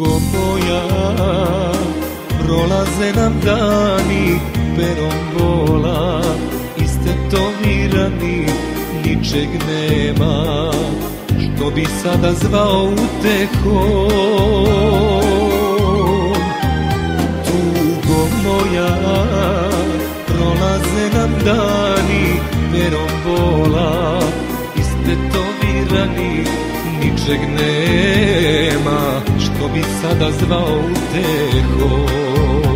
Tugo moja Prolaze nam dani Perom bola Istetovirani Ničeg nema. Što bi sada zvao utekom Tugo moja Prolaze nam dani Perom bola Istetovirani Ničeg nema bi sada zvao utehom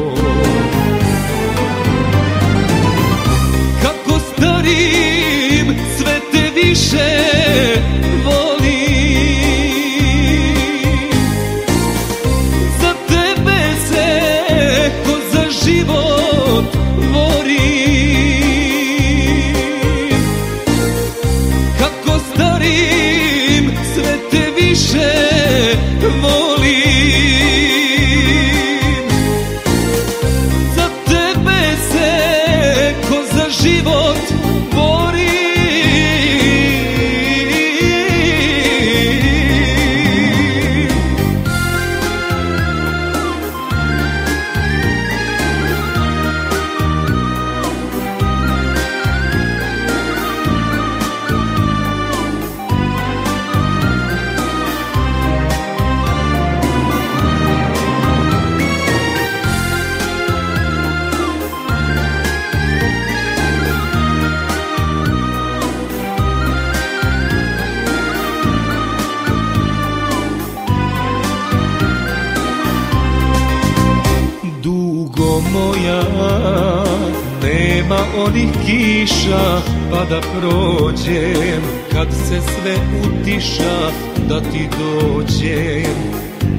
Nema onih kiša pa da prođem. Kad se sve utiša da ti dođem.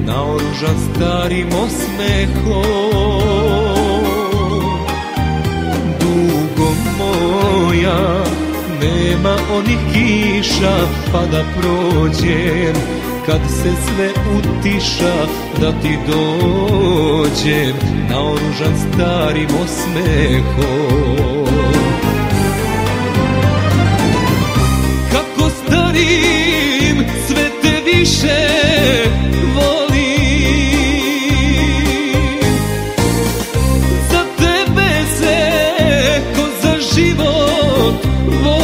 Naoružan starim osmehom. Dugo moja Nema onih kiša pa da prođem kad se sve utiša da ti dođem na oružan starim osmehom kako starim sve te više volim. Za tebe se ko za život volim